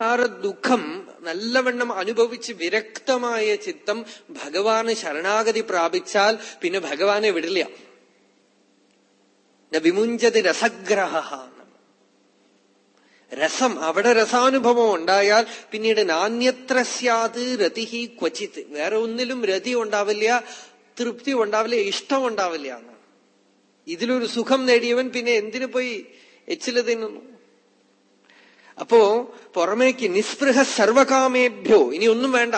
ദുഃഖം നല്ലവണ്ണം അനുഭവിച്ച് വിരക്തമായ ചിത്തം ഭഗവാന് ശരണാഗതി പ്രാപിച്ചാൽ പിന്നെ ഭഗവാനെ വിടില്ല. വിമുഞ്ചതി രസഗ്രഹ. രസം അവിടെ രസാനുഭവം ഉണ്ടായാൽ പിന്നീട് നാണ്യത്ര സ്യാത് രതിഹി ക്വചിത്ത് വേറെ ഒന്നിലും രതി ഉണ്ടാവില്ല തൃപ്തി ഉണ്ടാവില്ല ഇഷ്ടം ഉണ്ടാവില്ല എന്നാണ്. ഇതിലൊരു സുഖം നേടിയവൻ പിന്നെ എന്തിനു പോയി? എച്ചിൽ അപ്പോ പുറമേക്ക് നിസ്പൃഹ സർവകാമേഭ്യോ ഇനി ഒന്നും വേണ്ട.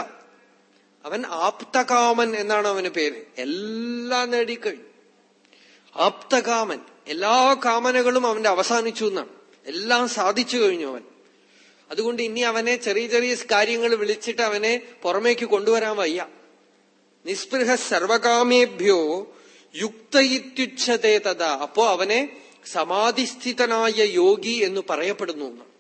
അവൻ ആപ്തകാമൻ എന്നാണ് അവന് പേര്. എല്ലാം നേടിക്കഴിഞ്ഞു. ആപ്തകാമൻ. എല്ലാ കാമനകളും അവന്റെ അവസാനിച്ചു എന്നാണ്. എല്ലാം സാധിച്ചു കഴിഞ്ഞു അവൻ. അതുകൊണ്ട് ഇനി അവനെ ചെറിയ ചെറിയ കാര്യങ്ങൾ വിളിച്ചിട്ട് അവനെ പുറമേക്ക് കൊണ്ടുവരാൻ വയ്യ. നിസ്പൃഹ സർവകാമേഭ്യോ യുക്തയിത്യുച്ഛതേ തഥാ. അപ്പോ അവനെ സമാധിസ്ഥിതനായ യോഗി എന്ന് പറയപ്പെടുന്നു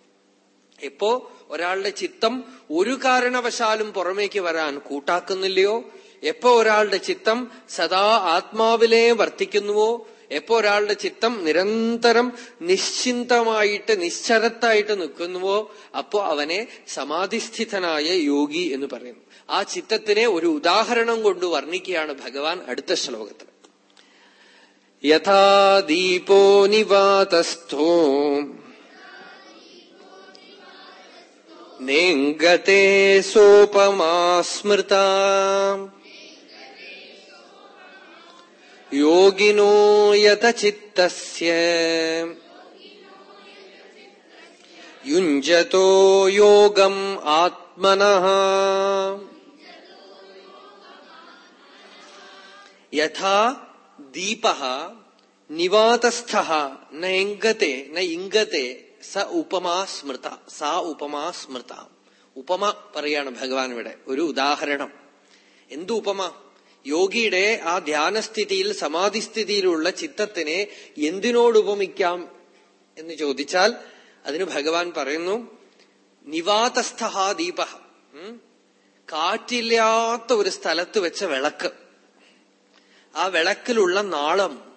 എപ്പോ ഒരാളുടെ ചിത്തം ഒരു കാരണവശാലും പുറമേക്ക് വരാൻ കൂട്ടാക്കുന്നില്ലയോ? എപ്പോ ഒരാളുടെ ചിത്തം സദാ ആത്മാവിലെ വർത്തിക്കുന്നുവോ? എപ്പോ ഒരാളുടെ ചിത്തം നിരന്തരം നിശ്ചിന്തമായിട്ട് നിശ്ചരത്തായിട്ട് നിൽക്കുന്നുവോ? അപ്പോ അവനെ സമാധിസ്ഥിതനായ യോഗി എന്ന് പറയുന്നു. ആ ചിത്തത്തിനെ ഒരു ഉദാഹരണം കൊണ്ട് വർണിക്കുകയാണ് ഭഗവാൻ അടുത്ത ശ്ലോകത്തിൽ. യഥാ ദീപോ നിവാതസ്ഥോ नेङ्गते सोपमा स्मृता योगिनो यतचित्तस्य। युञ्जतो योगम् आत्मनः। यथा दीपः निवातस्थः, न इङ्गते न इङ्गते സ ഉപമാ സ്മൃത സാ ഉപമാ സ്മൃത. ഉപമ പറയാണ് ഭഗവാൻ ഇവിടെ ഒരു ഉദാഹരണം. എന്തു ഉപമ? യോഗിയുടെ ആ ധ്യാനസ്ഥിതിയിൽ സമാധിസ്ഥിതിയിലുള്ള ചിത്തത്തിനെ എന്തിനോട് ഉപമിക്കാം എന്ന് ചോദിച്ചാൽ അതിന് ഭഗവാൻ പറയുന്നു നിവാതസ്ഥ ദീപ. കാറ്റില്ലാത്ത ഒരു സ്ഥലത്ത് വെച്ച വിളക്ക്. ആ വിളക്കിലുള്ള നാളം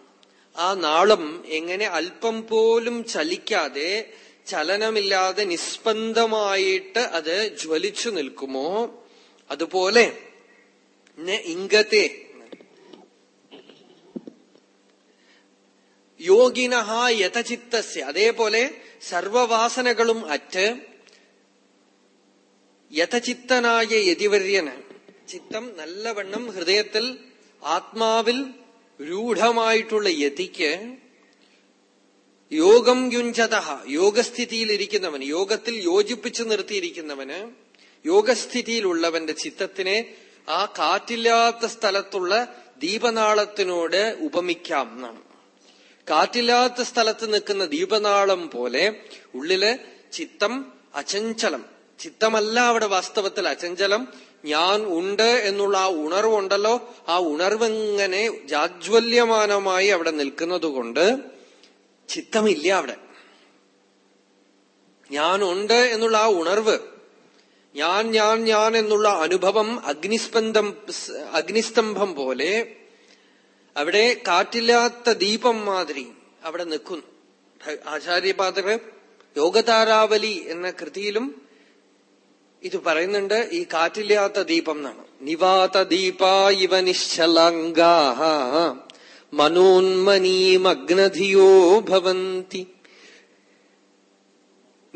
ആ നാളം എങ്ങനെ അല്പം പോലും ചലിക്കാതെ ചലനമില്ലാതെ നിസ്പന്ദമായിട്ട് അത് ജ്വലിച്ചു നിൽക്കുമോ? അതുപോലെ ഇംഗത്തെ യോഗിനഹ യഥചിത്തസ്യ. അതേപോലെ സർവവാസനകളും അറ്റ് യഥചിത്തനായ യതിവര്യന്. ചിത്തം നല്ലവണ്ണം ഹൃദയത്തിൽ ആത്മാവിൽ രൂഢമായിട്ടുള്ള യതിക്ക് യോഗം യുഞ്ചത യോഗസ്ഥിതിയിലിരിക്കുന്നവൻ യോഗത്തിൽ യോജിപ്പിച്ചു നിർത്തിയിരിക്കുന്നവന് യോഗസ്ഥിതിയിലുള്ളവന്റെ ചിത്തത്തിനെ ആ കാറ്റില്ലാത്ത സ്ഥലത്തുള്ള ദീപനാളത്തിനോട് ഉപമിക്കാം എന്നാണ്. കാറ്റില്ലാത്ത സ്ഥലത്ത് നിൽക്കുന്ന ദീപനാളം പോലെ ഉള്ളിൽ ചിത്തം അചഞ്ചലം ചിത്തമല്ല അവിടെ വാസ്തവത്തിൽ അചഞ്ചലം. ഞാൻ ഉണ്ട് എന്നുള്ള ആ ഉണർവുണ്ടല്ലോ. ആ ഉണർവെങ്ങനെ ജാജ്വല്യമാനമായി അവിടെ നിൽക്കുന്നത് കൊണ്ട് ചിത്തമില്ല അവിടെ. ഞാനുണ്ട് എന്നുള്ള ആ ഉണർവ് ഞാൻ ഞാൻ ഞാൻ എന്നുള്ള അനുഭവം അഗ്നിസ്പന്ദം അഗ്നിസ്തംഭം പോലെ അവിടെ കാറ്റില്ലാത്ത ദീപം മാതിരി അവിടെ നിൽക്കുന്നു. ആചാര്യപാദർ യോഗതാരാവലി എന്ന കൃതിയിലും ഇത് പറയുന്നുണ്ട് ഈ കാറ്റില്ലാത്ത ദീപം എന്നാണ്. നിവാത ദീപ ഇവ നിശ്ചലങ്കാ മനോന്മനീമഗ്നധിയോ ഭവന്തി.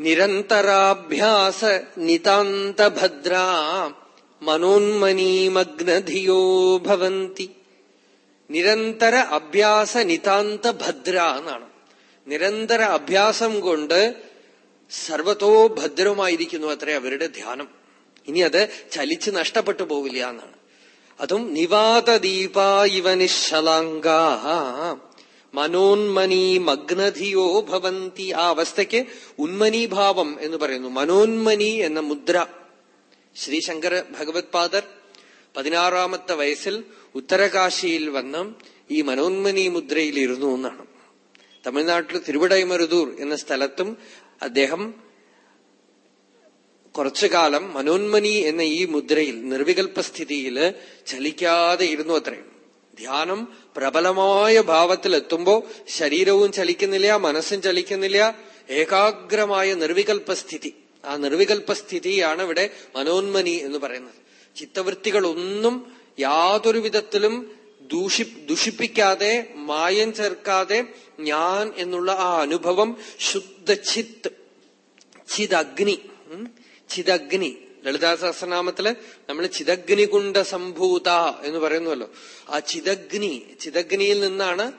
നിരന്തരാഭ്യാസ നിതാന്തഭദ്രാ. മനോന്മനീമഗ്നധിയോ ഭവന്തി. നിരന്തര അഭ്യാസ നിതാന്ത ഭദ്ര എന്നാണ്. നിരന്തര അഭ്യാസം കൊണ്ട് സർവത്തോ ഭദ്രവുമായിരിക്കുന്നു അത്രേ അവരുടെ ധ്യാനം. ഇനി അത് ചലിച്ച് നഷ്ടപ്പെട്ടു പോവില്ല എന്നാണ്. അതും നിവാത ഇവ നിശലാങ്കാ മനോന്മനി മഗ്നധിയോ ഭവന്തി. ആ അവസ്ഥയ്ക്ക് ഉന്മനീഭാവം എന്ന് പറയുന്നു. മനോന്മനി എന്ന മുദ്ര. ശ്രീശങ്കര ഭഗവത് പാദർ പതിനാറാമത്തെ വയസ്സിൽ ഉത്തരകാശിയിൽ വന്ന് ഈ മനോന്മനി മുദ്രയിൽ ഇരുന്നു എന്നാണ്. തമിഴ്നാട്ടിൽ തിരുവിടൈമരുതൂർ എന്ന സ്ഥലത്തും അദ്ദേഹം കുറച്ചു കാലം മനോന്മനി എന്ന ഈ മുദ്രയിൽ നിർവികൽപസ്ഥിതിയിൽ ചലിക്കാതെ ഇരുന്നു അത്രയും ധ്യാനം പ്രബലമായ ഭാവത്തിൽ എത്തുമ്പോ ശരീരവും ചലിക്കുന്നില്ല മനസ്സും ചലിക്കുന്നില്ല ഏകാഗ്രമായ നിർവികൽപസ്ഥിതി ആ നിർവികൽപ്പസ്ഥിതിയാണ് ഇവിടെ മനോന്മനി എന്ന് പറയുന്നത്. ചിത്തവൃത്തികളൊന്നും യാതൊരു വിധത്തിലും ദൂഷി ദുഷിപ്പിക്കാതെ മായം ചേർക്കാതെ ഞാൻ എന്നുള്ള ആ അനുഭവം ശുദ്ധ ശുദ്ധചിത്ത് ചിതഗ്നി ചിതഗ്നി. ലളിതാ സഹസ്രനാമത്തിൽ നമ്മൾ ചിതഗ്നികുണ്ട സംഭൂത എന്ന് പറയുന്നുവല്ലോ. ആ ചിതഗ്നി ചിതഗ്നിയിൽ നിന്നാണ്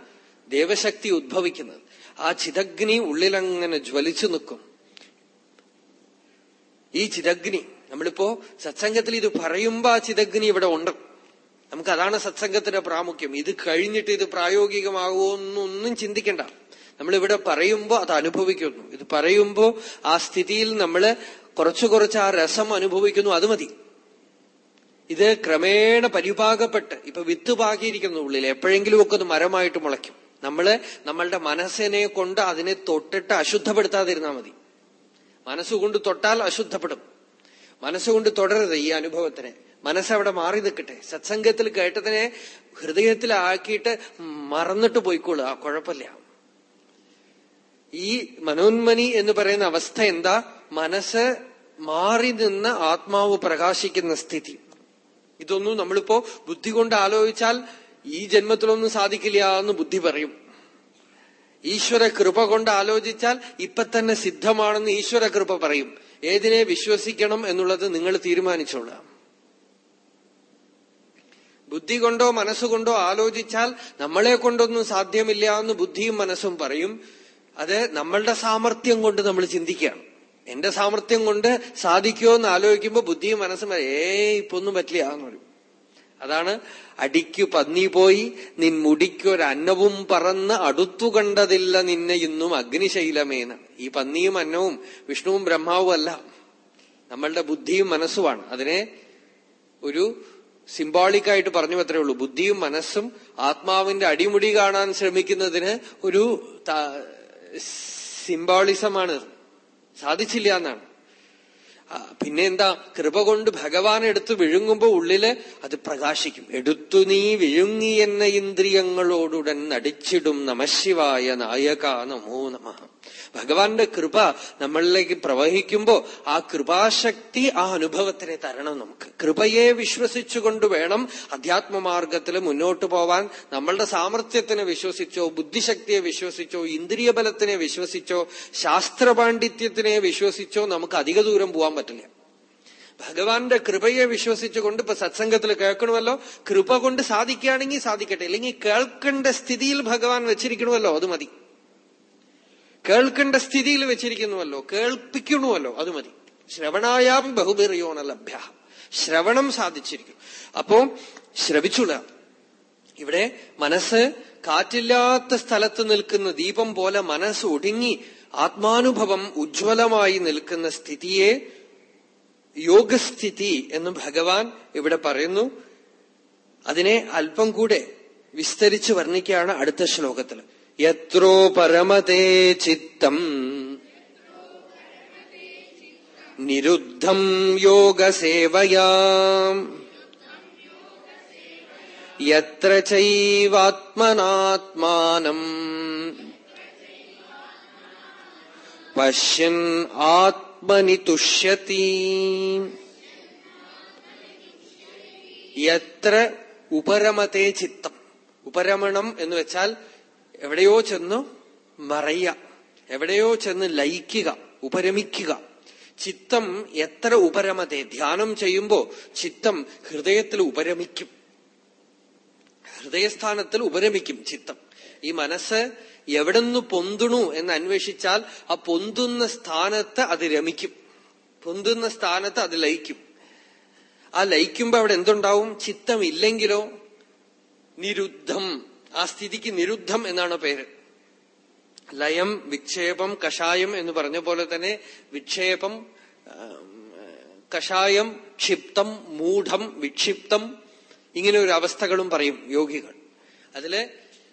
ദേവശക്തി ഉദ്ഭവിക്കുന്നത്. ആ ചിതഗ്നി ഉള്ളിലങ്ങനെ ജ്വലിച്ചു നിൽക്കും. ഈ ചിതഗ്നി നമ്മളിപ്പോ സത്സംഗത്തിൽ ഇത് പറയുമ്പോ ആ ചിതഗ്നി ഇവിടെ ഉണ്ട്. നമുക്ക് അതാണ് സത്സംഗത്തിന്റെ പ്രാമുഖ്യം. ഇത് കഴിഞ്ഞിട്ട് ഇത് പ്രായോഗികമാകുമോ എന്നൊന്നും ചിന്തിക്കണ്ട. നമ്മളിവിടെ പറയുമ്പോൾ അത് അനുഭവിക്കുന്നു. ഇത് പറയുമ്പോൾ ആ സ്ഥിതിയിൽ നമ്മൾ കുറച്ചു കുറച്ച് ആ രസം അനുഭവിക്കുന്നു അത് മതി. ഇത് ക്രമേണ പരിപാകപ്പെട്ട് ഇപ്പൊ വിത്ത് പാകിയിരിക്കുന്നു ഉള്ളിൽ എപ്പോഴെങ്കിലും ഒക്കെ ഒന്ന് മരമായിട്ട് മുളയ്ക്കും. നമ്മൾ നമ്മളുടെ മനസ്സിനെ കൊണ്ട് അതിനെ തൊട്ടിട്ട് അശുദ്ധപ്പെടുത്താതിരുന്നാൽ മതി. മനസ്സുകൊണ്ട് തൊട്ടാൽ അശുദ്ധപ്പെടും. മനസ്സുകൊണ്ട് തുടരുത് ഈ അനുഭവത്തിനെ. മനസ്സവിടെ മാറി നിൽക്കട്ടെ. സത്സംഗത്തിൽ കേട്ടതിനെ ഹൃദയത്തിലാക്കിയിട്ട് മറന്നിട്ട് പോയിക്കോളൂ. ആ കുഴപ്പമില്ല. ഈ മനോന്മനി എന്ന് പറയുന്ന അവസ്ഥ എന്താ? മനസ്സ് മാറി നിന്ന് ആത്മാവ് പ്രകാശിക്കുന്ന സ്ഥിതി. ഇതൊന്നും നമ്മളിപ്പോ ബുദ്ധി കൊണ്ട് ആലോചിച്ചാൽ ഈ ജന്മത്തിലൊന്നും സാധിക്കില്ല എന്ന് ബുദ്ധി പറയും. ഈശ്വര കൃപ കൊണ്ട് ആലോചിച്ചാൽ ഇപ്പൊ തന്നെ സിദ്ധമാണെന്ന് ഈശ്വര കൃപ പറയും. ഏതിനെ വിശ്വസിക്കണം എന്നുള്ളത് നിങ്ങൾ തീരുമാനിച്ചോളാം. ബുദ്ധി കൊണ്ടോ മനസ്സുകൊണ്ടോ ആലോചിച്ചാൽ നമ്മളെ കൊണ്ടൊന്നും സാധ്യമില്ല എന്ന് ബുദ്ധിയും മനസ്സും പറയും. അത് നമ്മളുടെ സാമർഥ്യം കൊണ്ട് നമ്മൾ ചിന്തിക്കുകയാണ്. എന്റെ സാമർഥ്യം കൊണ്ട് സാധിക്കുമോ എന്ന് ആലോചിക്കുമ്പോൾ ബുദ്ധിയും മനസ്സും ഏ ഇപ്പൊന്നും പറ്റില്ല എന്ന് പറയും. അതാണ് അടിക്കു പന്നി പോയി നിൻ മുടിക്കൊരു അന്നവും പറന്ന് അടുത്തു കണ്ടതില്ല നിന്നെ ഇന്നും അഗ്നിശൈലമേന ഈ പന്നിയും അന്നവും വിഷ്ണുവും ബ്രഹ്മാവും അല്ല. നമ്മളുടെ ബുദ്ധിയും മനസ്സുമാണ്. അതിനെ ഒരു സിംബോളിക്കായിട്ട് പറഞ്ഞു അത്രേ ഉള്ളൂ. ബുദ്ധിയും മനസ്സും ആത്മാവിന്റെ അടിമുടി കാണാൻ ശ്രമിക്കുന്നതിന് ഒരു സിംബോളിസമാണ് സാധിച്ചില്ല എന്നാണ്. പിന്നെ എന്താ? കൃപ കൊണ്ട് ഭഗവാൻ എടുത്തു വിഴുങ്ങുമ്പോ ഉള്ളിൽ അത് പ്രകാശിക്കും. എടുത്തു നീ വിഴുങ്ങി എന്ന ഇന്ദ്രിയങ്ങളോടുടൻ നടിച്ചിടും നമശിവായ നായക നമോ നമ. ഭഗവാന്റെ കൃപ നമ്മളിലേക്ക് പ്രവഹിക്കുമ്പോ ആ കൃപാശക്തി ആ അനുഭവത്തിനെ തരണം നമുക്ക്. കൃപയെ വിശ്വസിച്ചുകൊണ്ട് വേണം അധ്യാത്മമാർഗത്തിൽ മുന്നോട്ട് പോവാൻ. നമ്മളുടെ സാമർഥ്യത്തിനെ വിശ്വസിച്ചോ ബുദ്ധിശക്തിയെ വിശ്വസിച്ചോ ഇന്ദ്രിയ ബലത്തിനെ വിശ്വസിച്ചോ ശാസ്ത്രപാണ്ഡിത്യത്തിനെ വിശ്വസിച്ചോ നമുക്ക് അധിക ദൂരം പോവാൻ പറ്റില്ല. ഭഗവാന്റെ കൃപയെ വിശ്വസിച്ചുകൊണ്ട് ഇപ്പൊ സത്സംഗത്തിൽ കേൾക്കണമല്ലോ. കൃപ കൊണ്ട് സാധിക്കുകയാണെങ്കിൽ സാധിക്കട്ടെ. അല്ലെങ്കിൽ കേൾക്കേണ്ട സ്ഥിതിയിൽ ഭഗവാൻ വെച്ചിരിക്കണമല്ലോ. അത് മതി. കേൾക്കേണ്ട സ്ഥിതിയിൽ വെച്ചിരിക്കുന്നുവല്ലോ കേൾപ്പിക്കണമല്ലോ അത് മതി. ശ്രവണായാം ബഹുബിറിയോണ ലഭ്യ. ശ്രവണം സാധിച്ചിരിക്കും. അപ്പോ ശ്രവിച്ചുള്ള ഇവിടെ മനസ്സ് കാറ്റില്ലാത്ത സ്ഥലത്ത് നിൽക്കുന്ന ദീപം പോലെ മനസ്സ് ഒടുങ്ങി ആത്മാനുഭവം ഉജ്ജ്വലമായി നിൽക്കുന്ന സ്ഥിതിയെ യോഗസ്ഥിതി എന്ന് ഭഗവാൻ ഇവിടെ പറയുന്നു. അതിനെ അല്പം കൂടെ വിസ്തരിച്ച് വർണിക്കുകയാണ് അടുത്ത ശ്ലോകത്തിൽ യത്രോ പരമതേ ചിത്തം. നിരുദ്ധം യോഗസേവയാ. യത്ര ചൈവാത്മനാത്മാനം. പശ്യൻ ആത്മനി തുഷ്യതി. യത്ര ഉപരമത്തെ ചിത്തം. ഉപരമണം എന്ന് വെച്ചാൽ എവിടെയോ ചെന്ന് മറയ എവിടെയോ ചെന്ന് ലയിക്കുക ഉപരമിക്കുക. ചിത്തം എത്ര ഉപരമതേ? ധ്യാനം ചെയ്യുമ്പോ ചിത്തം ഹൃദയത്തിൽ ഉപരമിക്കും. ഹൃദയസ്ഥാനത്തിൽ ഉപരമിക്കും ചിത്തം. ഈ മനസ്സ് എവിടെന്ന് പൊന്തുണു എന്ന് അന്വേഷിച്ചാൽ ആ പൊന്തുന്ന സ്ഥാനത്ത് അത് രമിക്കും. പൊന്തുന്ന സ്ഥാനത്ത് അത് ലയിക്കും. ആ ലയിക്കുമ്പോ അവിടെ എന്തുണ്ടാവും? ചിത്തം ഇല്ലെങ്കിലോ? നിരുദ്ധം. ആ സ്ഥിതിക്ക് നിരുദ്ധം എന്നാണ് പേര്. ലയം വിക്ഷേപം കഷായം എന്ന് പറഞ്ഞ പോലെ തന്നെ വിക്ഷേപം കഷായം ക്ഷിപ്തം മൂഢം വിക്ഷിപ്തം ഇങ്ങനെ ഒരു അവസ്ഥകളും പറയും യോഗികൾ. അതിൽ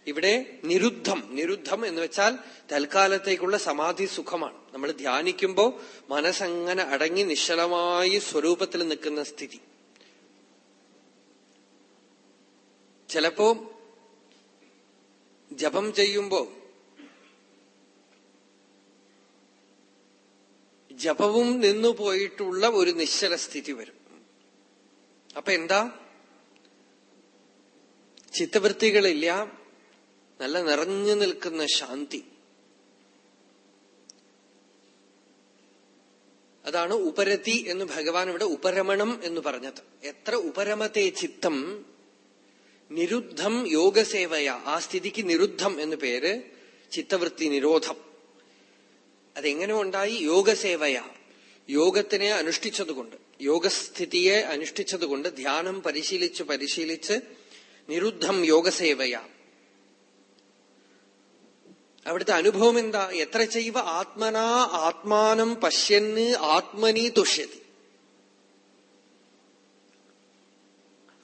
ഇവിടെ നിരുദ്ധം നിരുദ്ധം എന്ന് വെച്ചാൽ തൽക്കാലത്തേക്കുള്ള സമാധി സുഖമാണ്. നമ്മൾ ധ്യാനിക്കുമ്പോൾ മനസ്സങ്ങനെ അടങ്ങി നിശ്ചലമായി സ്വരൂപത്തിൽ നിൽക്കുന്ന സ്ഥിതി. ചിലപ്പോ ജപം ചെയ്യുമ്പോ ജപവും നിന്നുപോയിട്ടുള്ള ഒരു നിശ്ചല സ്ഥിതി വരും. അപ്പൊ എന്താ? ചിത്തവൃത്തികളില്ല നല്ല നിറഞ്ഞു നിൽക്കുന്ന ശാന്തി. അതാണ് ഉപരതി എന്ന് ഭഗവാൻ ഇവിടെ ഉപരമണം എന്ന് പറഞ്ഞത്. എത്ര ഉപരമത്തെ ചിത്തം നിരുദ്ധം യോഗസേവയ. ആ സ്ഥിതിക്ക് നിരുദ്ധം എന്ന് പേര് ചിത്തവൃത്തി നിരോധം. അതെങ്ങനെ ഉണ്ടായി? യോഗസേവയ. യോഗത്തിനെ അനുഷ്ഠിച്ചതുകൊണ്ട് യോഗസ്ഥിതിയെ അനുഷ്ഠിച്ചതുകൊണ്ട് ധ്യാനം പരിശീലിച്ച് പരിശീലിച്ച് നിരുദ്ധം യോഗസേവയ. അവിടുത്തെ അനുഭവം എന്താ? എത്ര ചെയ്വ? ആത്മനാ ആത്മാനം പശ്യന്ന് ആത്മനി തുഷ്യതി.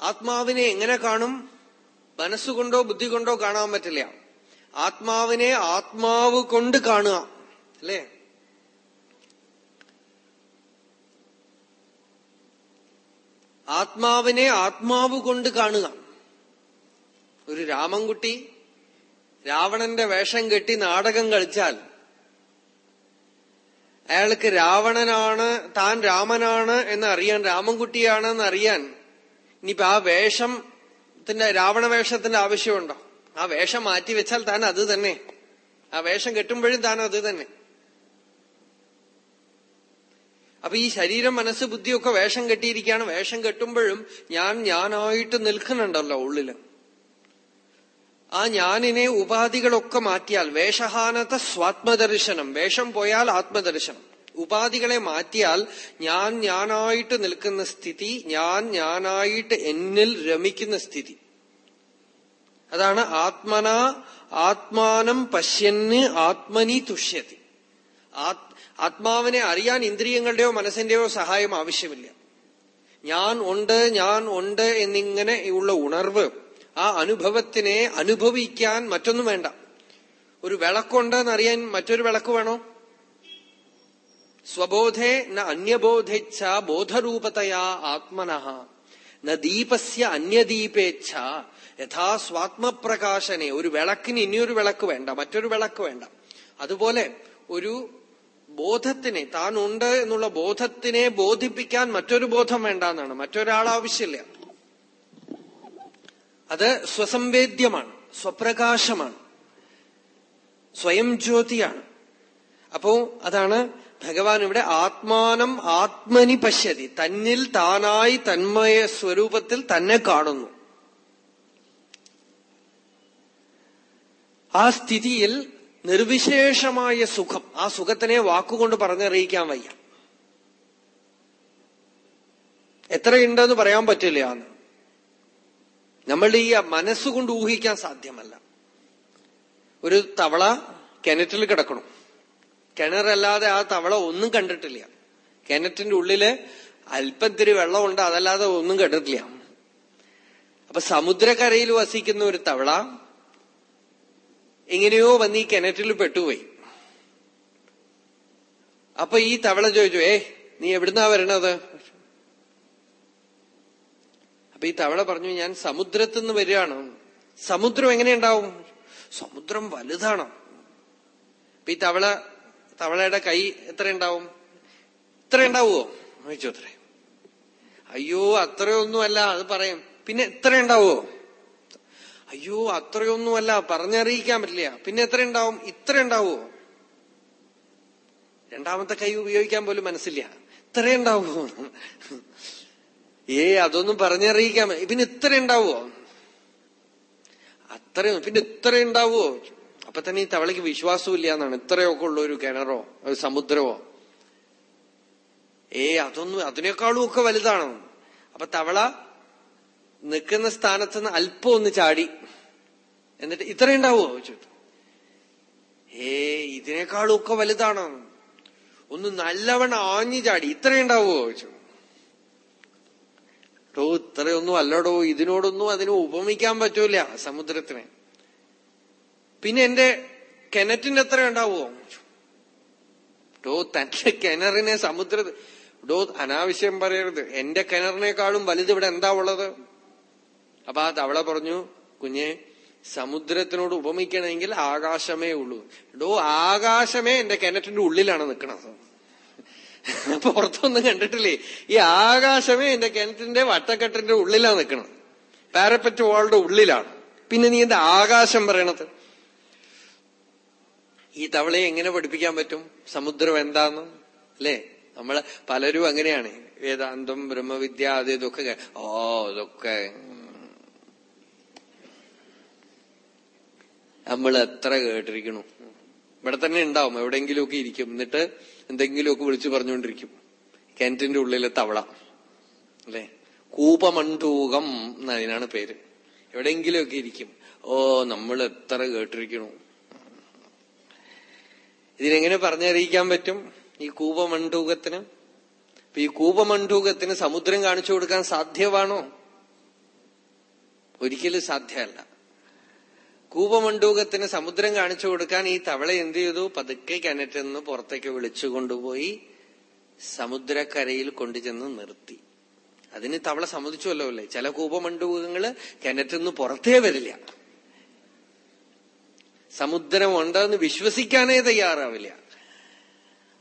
ആത്മാവിനെ എങ്ങനെ കാണും? മനസ്സുകൊണ്ടോ ബുദ്ധി കൊണ്ടോ കാണാൻ പറ്റില്ല. ആത്മാവിനെ ആത്മാവ് കൊണ്ട് കാണുക അല്ലേ? ആത്മാവിനെ ആത്മാവ് കൊണ്ട് കാണുക. ഒരു രാമൻകുട്ടി രാവണന്റെ വേഷം കെട്ടി നാടകം കളിച്ചാൽ അയാൾക്ക് രാവണനാണ് താൻ രാമനാണ് എന്ന് അറിയാൻ രാമൻകുട്ടിയാണെന്ന് അറിയാൻ ഇനിയിപ്പോ ആ വേഷത്തിന്റെ രാവണ വേഷത്തിന്റെ ആവശ്യമുണ്ടോ? ആ വേഷം മാറ്റി വെച്ചാൽ താൻ അത് തന്നെ. ആ വേഷം കെട്ടുമ്പോഴും താൻ അത് തന്നെ. അപ്പൊ ഈ ശരീരം മനസ്സ് ബുദ്ധിയൊക്കെ വേഷം കെട്ടിയിരിക്കുകയാണ്. വേഷം കെട്ടുമ്പോഴും ഞാൻ ഞാനായിട്ട് നിൽക്കുന്നുണ്ടല്ലോ ഉള്ളിൽ. ആ ഞാനിനെ ഉപാധികളൊക്കെ മാറ്റിയാൽ വേഷഹാനത സ്വാത്മദർശനം വേഷം പോയാൽ ആത്മദർശനം. ഉപാധികളെ മാറ്റിയാൽ ഞാൻ ഞാനായിട്ട് നിൽക്കുന്ന സ്ഥിതി ഞാൻ ഞാനായിട്ട് എന്നിൽ രമിക്കുന്ന സ്ഥിതി. അതാണ് ആത്മന ആത്മാനം പശ്യന് ആത്മനി തുഷ്യതി ആത്മാവിനെ അറിയാൻ ഇന്ദ്രിയങ്ങളുടെയോ മനസ്സിന്റെയോ സഹായം ആവശ്യമില്ല. ഞാൻ ഉണ്ട് ഞാൻ ഉണ്ട് എന്നിങ്ങനെ ഉള്ള ഉണർവ് ആ അനുഭവത്തിനെ അനുഭവിക്കാൻ മറ്റൊന്നും വേണ്ട. ഒരു വിളക്കുണ്ടെന്നറിയാൻ മറ്റൊരു വിളക്ക് വേണോ? സ്വബോധേ ന അന്യബോധേച്ഛ ബോധരൂപതയാ ആത്മനഃ. ന ദീപസ്യ അന്യദീപേച്ഛ. യഥാ സ്വാത്മപ്രകാശനെ ഒരു വിളക്കിന് ഇനിയൊരു വിളക്ക് വേണ്ട മറ്റൊരു വിളക്ക് വേണ്ട. അതുപോലെ ഒരു ബോധത്തിനെ താൻ ഉണ്ട് എന്നുള്ള ബോധത്തിനെ ബോധിപ്പിക്കാൻ മറ്റൊരു ബോധം വേണ്ട എന്നാണ് മറ്റൊരാൾ ആവശ്യമില്ല അത് സ്വസംവേദ്യമാണ് സ്വപ്രകാശമാണ്. സ്വയം ജ്യോതിയാണ്. അപ്പോ അതാണ് ഭഗവാൻ ഇവിടെ ആത്മാനം ആത്മനി പശ്യതി. തന്നിൽ താനായി തന്മയ സ്വരൂപത്തിൽ തന്നെ കാണുന്നു. ആ സ്ഥിതിയിൽ നിർവിശേഷമായ സുഖം. ആ സുഖത്തിനെ വാക്കുകൊണ്ട് പറഞ്ഞറിയിക്കാൻ വയ്യ. എത്രയുണ്ടെന്ന് പറയാൻ പറ്റില്ല എന്ന് നമ്മളുടെ ഈ മനസ്സുകൊണ്ട് ഊഹിക്കാൻ സാധ്യമല്ല. ഒരു തവള കിണറ്റിൽ കിടക്കണം. കിണറല്ലാതെ ആ തവള ഒന്നും കണ്ടിട്ടില്ല. കിണറ്റിന്റെ ഉള്ളിൽ അല്പത്തിരി വെള്ളമുണ്ട് അതല്ലാതെ ഒന്നും കണ്ടിട്ടില്ല. അപ്പൊ സമുദ്രകരയിൽ വസിക്കുന്ന ഒരു തവള എങ്ങനെയോ വന്ന് ഈ കിണറ്റിൽ പെട്ടുപോയി. അപ്പൊ ഈ തവള ചോദിച്ചു ഏ നീ എവിടുന്നാ വരണത്? അപ്പൊ ഈ തവള പറഞ്ഞു ഞാൻ സമുദ്രത്തിൽ നിന്ന് വരികയാണ്. സമുദ്രം എങ്ങനെയുണ്ടാവും? സമുദ്രം വലുതാണ്. അപ്പൊ ഈ തവള തവളയുടെ കൈ എത്ര ഉണ്ടാവും ഇത്ര ഉണ്ടാവുമോ ചോദിച്ചു അത്രേ അയ്യോ അത്രയൊന്നുമല്ല അത് പറയും. പിന്നെ എത്ര ഉണ്ടാവുമോ അയ്യോ അത്രയൊന്നുമല്ല പറഞ്ഞറിയിക്കാൻ പറ്റില്ല. പിന്നെ എത്ര ഉണ്ടാവും ഇത്ര ഉണ്ടാവുമോ രണ്ടാമത്തെ കൈ ഉപയോഗിക്കാൻ പോലും മനസ്സില്ല. ഇത്ര ഉണ്ടാവുമോ ഏ അതൊന്നും പറഞ്ഞറിയിക്കാൻ പിന്നെ ഇത്ര ഉണ്ടാവുമോ അത്രയും പിന്നെ ഇത്ര ഉണ്ടാവുമോ അപ്പൊ തന്നെ ഈ തവളയ്ക്ക് വിശ്വാസമില്ല എന്നാണ് ഇത്രയൊക്കെ ഉള്ള ഒരു കിണറോ ഒരു സമുദ്രമോ? ഏ അതൊന്നും അതിനേക്കാളും ഒക്കെ വലുതാണ്. അപ്പൊ തവള നിൽക്കുന്ന സ്ഥാനത്ത് നിന്ന് അല്പം ഒന്ന് ചാടി. എന്നിട്ട് ഇത്ര ഉണ്ടാവുമോ? ചോദിച്ചു. ഏ ഇതിനേക്കാളും ഒക്കെ വലുതാണ്. ഒന്ന് നല്ലവണ്ണം ആഞ്ഞു ചാടി. ഇത്ര ഉണ്ടാവുമോ? ചോദിച്ചു. ഇത്രയൊന്നും അല്ലടോ. ഇതിനോടൊന്നും അതിനെ ഉപമിക്കാൻ പറ്റൂല സമുദ്രത്തിന്. പിന്നെ എന്റെ കിണറ്റിന് എത്ര ഉണ്ടാവുമോ ഡോ തന്റെ കിണറിനെ സമുദ്ര ഡോ അനാവശ്യം പറയരുത്. എന്റെ കിണറിനേക്കാളും വലുത് ഇവിടെ എന്താ ഉള്ളത്? അപ്പൊ ആ തവള പറഞ്ഞു കുഞ്ഞെ സമുദ്രത്തിനോട് ഉപമിക്കണമെങ്കിൽ ആകാശമേ ഉള്ളൂ. ഡോ ആകാശമേ എന്റെ കിണറ്റിന്റെ ഉള്ളിലാണ് നിൽക്കണത്. പുറത്തൊന്നും കണ്ടിട്ടില്ലേ? ഈ ആകാശമേ എന്റെ കിണറ്റിന്റെ വട്ടക്കെട്ടിന്റെ ഉള്ളിലാണ് നിൽക്കണം പാരപ്പറ്റ് വാളുടെ ഉള്ളിലാണ്. പിന്നെ നീ എന്താ ആകാശം പറയണത്? ഈ തവളയെ എങ്ങനെ പഠിപ്പിക്കാൻ പറ്റും? സമുദ്രം എന്താന്ന്? അല്ലേ? നമ്മൾ പലരും അങ്ങനെയാണ്. വേദാന്തം ബ്രഹ്മവിദ്യ അത് ഇതൊക്കെ ഓ ഇതൊക്കെ. നമ്മൾ എത്ര കേട്ടിരിക്കണു. ഇവിടെ തന്നെ ഉണ്ടാവും. എവിടെയെങ്കിലുമൊക്കെ ഇരിക്കും. എന്നിട്ട് എന്തെങ്കിലുമൊക്കെ വിളിച്ചു പറഞ്ഞുകൊണ്ടിരിക്കും. കിണറ്റിന്റെ ഉള്ളിലെ തവള. അല്ലെ? കൂപമണ്ടൂകം എന്നതിനാണ് പേര്. എവിടെയെങ്കിലുമൊക്കെ ഇരിക്കും. ഓ നമ്മൾ എത്ര കേട്ടിരിക്കണു. ഇതിനെങ്ങനെ പറഞ്ഞറിയിക്കാൻ പറ്റും? ഈ കൂപമണ്ഡൂകത്തിന്? ഈ കൂപമണ്ഡൂകത്തിന് സമുദ്രം കാണിച്ചു കൊടുക്കാൻ സാധ്യമാണോ? ഒരിക്കലും സാധ്യമല്ല. കൂപമണ്ഡൂകത്തിന് സമുദ്രം കാണിച്ചു കൊടുക്കാൻ ഈ തവള എന്ത് ചെയ്തു? പതുക്കെ കിണറ്റിൽ നിന്ന് പുറത്തേക്ക് വിളിച്ചു കൊണ്ടുപോയി സമുദ്രക്കരയിൽ കൊണ്ടുചെന്ന് നിർത്തി. അതിന് തവള സമ്മതിച്ചുവല്ലോ അല്ലേ? ചില കൂപമണ്ഡൂകങ്ങൾ കിണറ്റിൽ നിന്ന് പുറത്തേ വരില്ല. സമുദ്രം ഉണ്ടെന്ന് വിശ്വസിക്കാനേ തയ്യാറാവില്ല.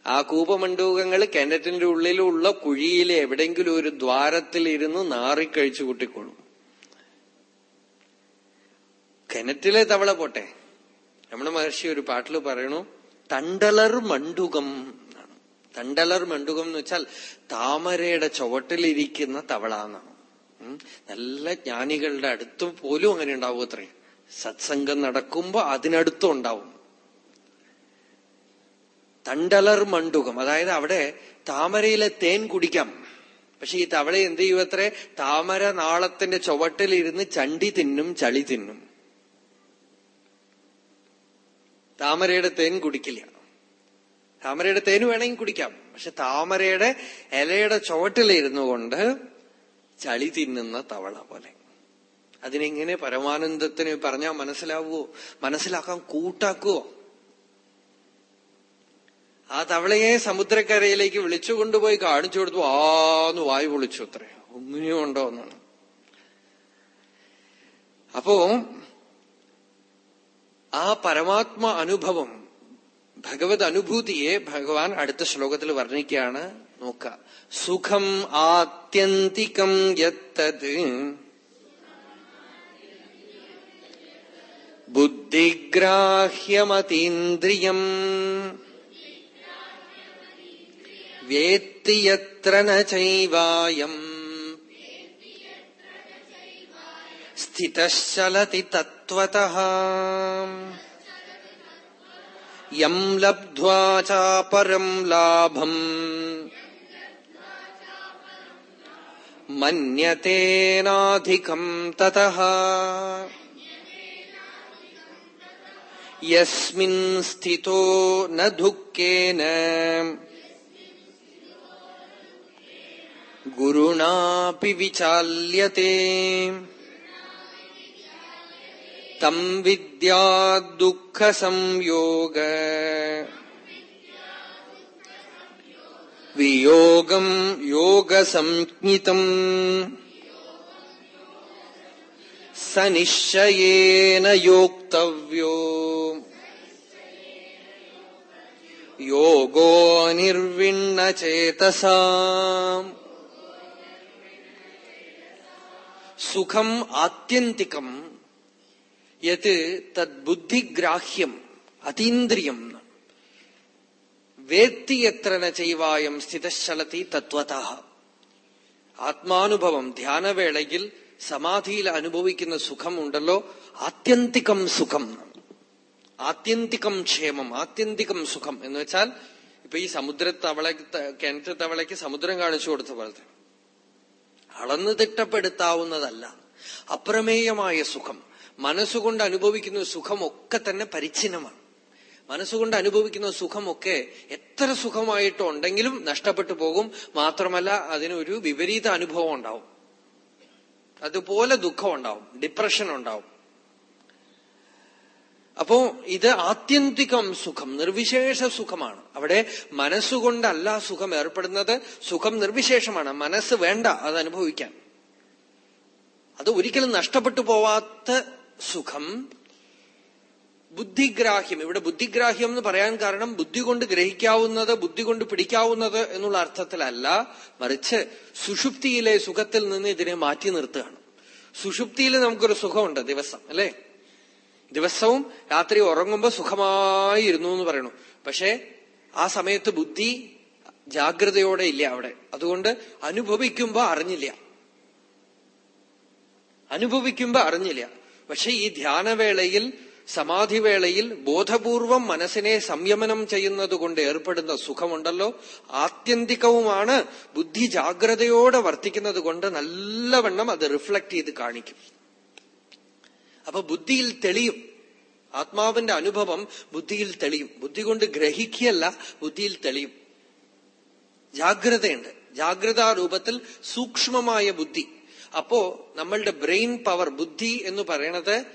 ആ കൂപമണ്ടൂകങ്ങൾ കിണറ്റിന്റെ ഉള്ളിലുള്ള കുഴിയിലെ എവിടെയെങ്കിലും ഒരു ദ്വാരത്തിൽ ഇരുന്ന് നാറിക്കഴിച്ചു കൂട്ടിക്കൊള്ളും കിണറ്റിലെ തവള പോട്ടെ. നമ്മുടെ മഹർഷി ഒരു പാട്ടിൽ പറയണു തണ്ടലർ മണ്ടുകം തണ്ടലർ മണ്ടുകം എന്ന് വെച്ചാൽ താമരയുടെ ചുവട്ടിലിരിക്കുന്ന തവള എന്നാണ്. നല്ല ജ്ഞാനികളുടെ അടുത്ത് പോലും അങ്ങനെ ഉണ്ടാവും അത്രേ സത്സംഗം നടക്കുമ്പോ അതിനടുത്തും ഉണ്ടാവും. തണ്ടലർ മണ്ടുകം. അതായത് അവിടെ താമരയിലെ തേൻ കുടിക്കാം. പക്ഷെ ഈ തവള എന്ത് ചെയ്യും അത്രേ? താമര നാളത്തിന്റെ ചുവട്ടിലിരുന്ന് ചണ്ടി തിന്നും ചളി തിന്നും. താമരയുടെ തേൻ കുടിക്കില്ല. താമരയുടെ തേൻ വേണമെങ്കിൽ കുടിക്കാം. പക്ഷെ താമരയുടെ ഇലയുടെ ചുവട്ടിലിരുന്നു കൊണ്ട് ചളി തിന്നുന്ന തവള പോലെ. അതിനെങ്ങനെ പരമാനന്ദത്തിന് പറഞ്ഞാൽ മനസ്സിലാവുമോ മനസ്സിലാക്കാൻ കൂട്ടാക്കുവോ? ആ തവളയെ സമുദ്രക്കരയിലേക്ക് വിളിച്ചു കൊണ്ടുപോയി കാണിച്ചു കൊടുത്തു. ആന്ന് വായു പൊളിച്ചു അത്രേ. ഒന്നിനും ഉണ്ടോ എന്നാണ്. അപ്പോ ആ പരമാത്മ അനുഭവം ഭഗവത് അനുഭൂതിയെ ഭഗവാൻ അടുത്ത ശ്ലോകത്തിൽ വർണിക്കുകയാണ്. നോക്ക സുഖം ആത്യന്തികം യത്തത്. बुद्धिग्राह्यमतीन्द्रियम्। वेत्ति यत्र न चैवायम्। स्थितः चलति तत्त्वतः। यम् लब्ध्वा चापरम् लाभम्। मन्यतेनाधिकम् ततः। यस्मिन् स्थितो न दुःखेन। गुरुणापि विचाल्यते। तम् विद्याद्दुःखसंयोग वियोगम् योगसञ्ज्ञितम् स निश्चयेन योक्तव्यो। യോഗോ നിർവിണ്ണ ചേതസാ സുഖം ആത്യന്തികം യത് തദ്ബുദ്ധിഗ്രാഹ്യം അതീന്ദ്രിയം വേത്തി എത്ര ചെയ്വായം സ്ഥിതശലത്തി തത്വത ആത്മാനുഭവം ധ്യാനവേളയിൽ സമാധിയിൽ അനുഭവിക്കുന്ന സുഖമുണ്ടല്ലോ ആത്യന്തികം സുഖം. ആത്യന്തികം ക്ഷേമം ആത്യന്തികം സുഖം എന്ന് വെച്ചാൽ ഇപ്പൊ ഈ സമുദ്ര തവള കിണറ്റ് തവളയ്ക്ക് സമുദ്രം കാണിച്ചു കൊടുത്ത പോലത്തെ. അളന്നു തിട്ടപ്പെടുത്താവുന്നതല്ല. അപ്രമേയമായ സുഖം. മനസ്സുകൊണ്ട് അനുഭവിക്കുന്ന സുഖമൊക്കെ തന്നെ പരിച്ഛിന്നമാണ്. മനസ്സുകൊണ്ട് അനുഭവിക്കുന്ന സുഖമൊക്കെ എത്ര സുഖമായിട്ടുണ്ടെങ്കിലും നഷ്ടപ്പെട്ടു പോകും. മാത്രമല്ല അതിനൊരു വിപരീത അനുഭവം ഉണ്ടാവും. അതുപോലെ ദുഃഖം ഉണ്ടാവും. ഡിപ്രഷൻ ഉണ്ടാവും. അപ്പോ ഇത് ആത്യന്തികം സുഖം നിർവിശേഷ സുഖമാണ്. അവിടെ മനസ്സുകൊണ്ടല്ല സുഖം ഏർപ്പെടുന്നത് സുഖം നിർവിശേഷമാണ്. മനസ്സ് വേണ്ട അത് അനുഭവിക്കാൻ. അത് ഒരിക്കലും നഷ്ടപ്പെട്ടു പോവാത്ത സുഖം. ബുദ്ധിഗ്രാഹ്യം. ഇവിടെ ബുദ്ധിഗ്രാഹ്യം എന്ന് പറയാൻ കാരണം ബുദ്ധി കൊണ്ട് ഗ്രഹിക്കാവുന്നത് ബുദ്ധി കൊണ്ട് പിടിക്കാവുന്നത് എന്നുള്ള അർത്ഥത്തിലല്ല. മറിച്ച് സുഷുപ്തിയിലെ സുഖത്തിൽ നിന്ന് ഇതിനെ മാറ്റി നിർത്തുകയാണ്. സുഷുപ്തിയിൽ നമുക്കൊരു സുഖമുണ്ട് ദിവസം അല്ലെ? ദിവസവും രാത്രി ഉറങ്ങുമ്പോ സുഖമായിരുന്നു എന്ന് പറയണു. പക്ഷേ ആ സമയത്ത് ബുദ്ധി ജാഗ്രതയോടെ ഇല്ല അവിടെ. അതുകൊണ്ട് അനുഭവിക്കുമ്പോ അറിഞ്ഞില്ല. അനുഭവിക്കുമ്പോ അറിഞ്ഞില്ല. പക്ഷെ ഈ ധ്യാനവേളയിൽ സമാധിവേളയിൽ ബോധപൂർവം മനസ്സിനെ സംയമനം ചെയ്യുന്നത് കൊണ്ട് ഏർപ്പെടുന്ന സുഖമുണ്ടല്ലോ. ആത്യന്തികവുമാണ് ബുദ്ധി ജാഗ്രതയോടെ വർത്തിക്കുന്നത് കൊണ്ട് നല്ലവണ്ണം അത് റിഫ്ലക്ട് ചെയ്ത് കാണിക്കും. അപ്പൊ ബുദ്ധിയിൽ തെളിയും. ആത്മാവിന്റെ അനുഭവം ബുദ്ധിയിൽ തെളിയും. ബുദ്ധി കൊണ്ട് ഗ്രഹിക്കുകയല്ല ബുദ്ധിയിൽ തെളിയും. ജാഗ്രതയുണ്ട്. ജാഗ്രതാ രൂപത്തിൽ സൂക്ഷ്മമായ ബുദ്ധി. അപ്പോ നമ്മളുടെ ബ്രെയിൻ പവർ ബുദ്ധി എന്ന് പറയണത്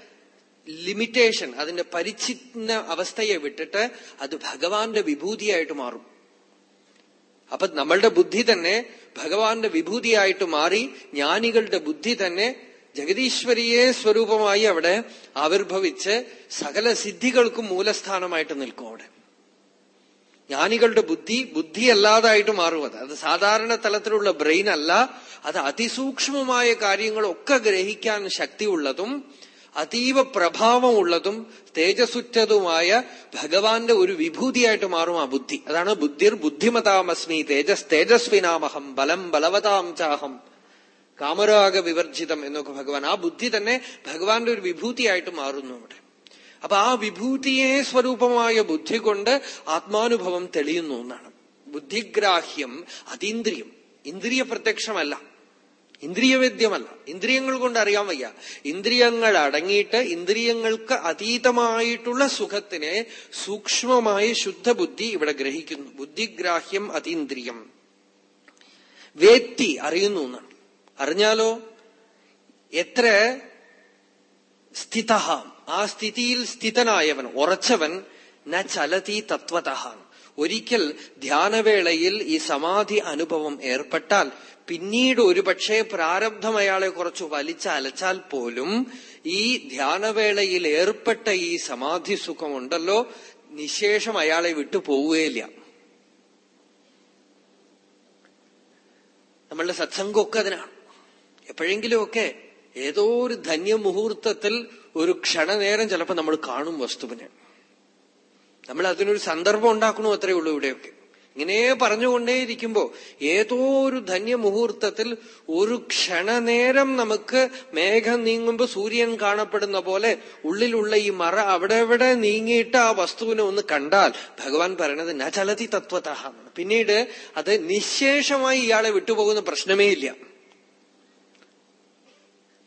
ലിമിറ്റേഷൻ അതിന്റെ പരിച്ഛിന്ന അവസ്ഥയെ വിട്ടിട്ട് അത് ഭഗവാന്റെ വിഭൂതിയായിട്ട് മാറും. അപ്പൊ നമ്മളുടെ ബുദ്ധി തന്നെ ഭഗവാന്റെ വിഭൂതിയായിട്ട് മാറി ജ്ഞാനികളുടെ ബുദ്ധി തന്നെ ജഗദീശ്വരിയെ സ്വരൂപമായി അവിടെ ആവിർഭവിച്ച് സകല സിദ്ധികൾക്കും മൂലസ്ഥാനമായിട്ട് നിൽക്കും അവിടെ. ജ്ഞാനികളുടെ ബുദ്ധി ബുദ്ധിയല്ലാതായിട്ട് മാറും അത്. അത് സാധാരണ തലത്തിലുള്ള ബ്രെയിൻ അല്ല. അത് അതിസൂക്ഷ്മമായ കാര്യങ്ങളൊക്കെ ഗ്രഹിക്കാൻ ശക്തിയുള്ളതും അതീവ പ്രഭാവമുള്ളതും തേജസ്സുറ്റതുമായ ഭഗവാന്റെ ഒരു വിഭൂതിയായിട്ട് മാറും ആ ബുദ്ധി. അതാണ് ബുദ്ധിർ ബുദ്ധിമതാമസ്മി തേജസ് തേജസ്വിനാമഹം ബലം ബലവതാം ചാഹം. കാമരാഗ വിവർജിതം എന്നൊക്കെ ഭഗവാൻ. ആ ബുദ്ധി തന്നെ ഭഗവാന്റെ ഒരു വിഭൂതിയായിട്ട് മാറുന്നു അവിടെ. അപ്പൊ ആ വിഭൂതിയെ സ്വരൂപമായ ബുദ്ധി കൊണ്ട് ആത്മാനുഭവം തെളിയുന്നു എന്നാണ്. ബുദ്ധിഗ്രാഹ്യം അതീന്ദ്രിയം. ഇന്ദ്രിയ പ്രത്യക്ഷമല്ല ഇന്ദ്രിയവേദ്യമല്ല. ഇന്ദ്രിയങ്ങൾ കൊണ്ട് അറിയാൻ വയ്യ. ഇന്ദ്രിയങ്ങൾ അടങ്ങിയിട്ട് ഇന്ദ്രിയങ്ങൾക്ക് അതീതമായിട്ടുള്ള സുഖത്തിനെ സൂക്ഷ്മമായ ശുദ്ധബുദ്ധി ഇവിടെ ഗ്രഹിക്കുന്നു. ബുദ്ധിഗ്രാഹ്യം അതീന്ദ്രിയം. വേത്തി അറിയുന്നു എന്നാണ്. അറിഞ്ഞാലോ? എത്ര സ്ഥിത ആ സ്ഥിതിയിൽ സ്ഥിതനായവൻ ഉറച്ചവൻ ന ചലതി തത്വത ഒരിക്കൽ ധ്യാനവേളയിൽ ഈ സമാധി അനുഭവം ഏർപ്പെട്ടാൽ പിന്നീട് ഒരുപക്ഷെ പ്രാരബ്ധം അയാളെ കുറച്ച് വലിച്ചലച്ചാൽ പോലും ഈ ധ്യാനവേളയിൽ ഏർപ്പെട്ട ഈ സമാധി സുഖമുണ്ടല്ലോ നിശേഷം അയാളെ വിട്ടു പോവുകയില്ല. നമ്മളുടെ സത്സംഗമൊക്കെ അതിനാണ്. എപ്പോഴെങ്കിലുമൊക്കെ ഏതോ ഒരു ധന്യമുഹൂർത്തത്തിൽ ഒരു ക്ഷണനേരം ചിലപ്പോൾ നമ്മൾ കാണും വസ്തുവിനെ. നമ്മൾ അതിനൊരു സന്ദർഭം ഉണ്ടാക്കണു അത്രയേ ഉള്ളൂ ഇവിടെയൊക്കെ. ഇങ്ങനെ പറഞ്ഞുകൊണ്ടേയിരിക്കുമ്പോ ഏതോ ഒരു ധന്യമുഹൂർത്തത്തിൽ ഒരു ക്ഷണനേരം നമുക്ക് മേഘം നീങ്ങുമ്പോൾ സൂര്യൻ കാണപ്പെടുന്ന പോലെ ഉള്ളിലുള്ള ഈ മറ അവിടെ എവിടെ നീങ്ങിയിട്ട് ആ വസ്തുവിനെ ഒന്ന് കണ്ടാൽ ഭഗവാൻ പറയണത് നചലതി ചലതി തത്വത പിന്നീട് അത് നിശേഷമായി ഇയാളെ വിട്ടുപോകുന്ന പ്രശ്നമേ ഇല്ല.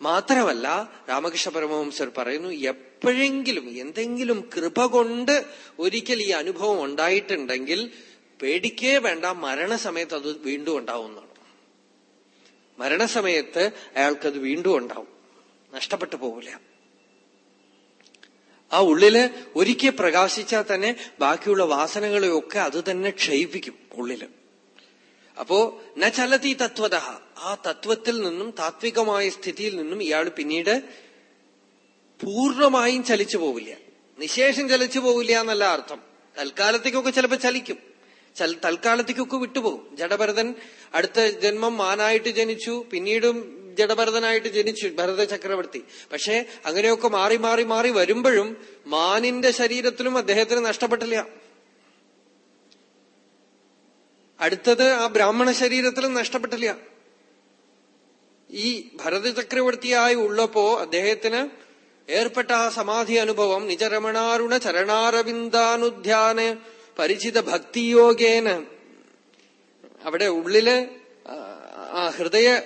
മാത്രമല്ല രാമകൃഷ്ണ പരമഹംസർ പറയുന്നു എപ്പോഴെങ്കിലും എന്തെങ്കിലും കൃപ കൊണ്ട് ഒരിക്കൽ ഈ അനുഭവം ഉണ്ടായിട്ടുണ്ടെങ്കിൽ പേടിക്കേ വേണ്ട മരണസമയത്ത് അത് വീണ്ടും ഉണ്ടാവുന്നതാണ്. മരണസമയത്ത് അയാൾക്കത് വീണ്ടും ഉണ്ടാവും. നഷ്ടപ്പെട്ടു പോവില്ല. ആ ഉള്ളിൽ ഒരിക്കൽ പ്രകാശിച്ചാൽ തന്നെ ബാക്കിയുള്ള വാസനകളെയൊക്കെ അത് തന്നെ ക്ഷയിപ്പിക്കും ഉള്ളിൽ. അപ്പോ ന ചലതി തത്വത ആ തത്വത്തിൽ നിന്നും താത്വികമായ സ്ഥിതിയിൽ നിന്നും ഇയാൾ പിന്നീട് പൂർണമായും ചലിച്ചു പോവില്ല. നിശേഷം ചലിച്ചു പോവില്ല എന്നല്ല അർത്ഥം. തൽക്കാലത്തേക്കൊക്കെ ചിലപ്പോൾ ചലിക്കും. തൽക്കാലത്തേക്കൊക്കെ വിട്ടുപോകും. ജഡഭരതൻ അടുത്ത ജന്മം മാനായിട്ട് ജനിച്ചു പിന്നീടും ജഡഭരതനായിട്ട് ജനിച്ചു ഭരത ചക്രവർത്തി. പക്ഷെ അങ്ങനെയൊക്കെ മാറി മാറി മാറി വരുമ്പോഴും മാനിന്റെ ശരീരത്തിലും അദ്ദേഹത്തിന് നഷ്ടപ്പെട്ടില്ല. അടുത്തത് ആ ബ്രാഹ്മണ ശരീരത്തിൽ നഷ്ടപ്പെട്ടില്ല. ഈ ഭരത ചക്രവർത്തിയായി ഉള്ളപ്പോ അദ്ദേഹത്തിന് ഏർപ്പെട്ട ആ സമാധി അനുഭവം നിജരമണാരുണ ചരണാരവിന്ദാനുധ്യാന പരിചിത ഭക്തിയോഗേന. അവിടെ ഉള്ളിൽ ആ ഹൃദയ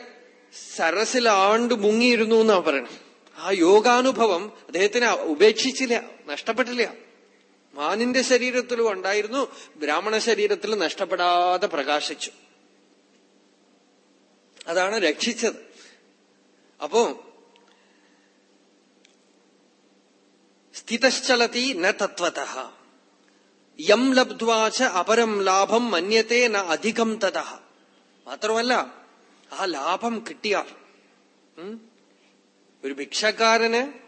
സരസിൽ ആണ്ട് മുങ്ങിയിരുന്നു എന്നാ പറയണം. ആ യോഗാനുഭവം അദ്ദേഹത്തിന് ഉപേക്ഷിച്ചില്ല നഷ്ടപ്പെട്ടില്ല. മാനിന്റെ ശരീരത്തിലും ഉണ്ടായിരുന്നു. ബ്രാഹ്മണ ശരീരത്തിൽ നഷ്ടപ്പെടാതെ പ്രകാശിച്ചു. അതാണ് രക്ഷിച്ചത്. അപ്പോ സ്ഥിതശ്ചലതി ന തത്വത. യം ലബ്ധ്വാച്ച അപരം ലാഭം മന്യത്തെ ന അധികം തത. മാത്രമല്ല ആ ലാഭം കിട്ടിയാൽ ഒരു ഭിക്ഷക്കാരന്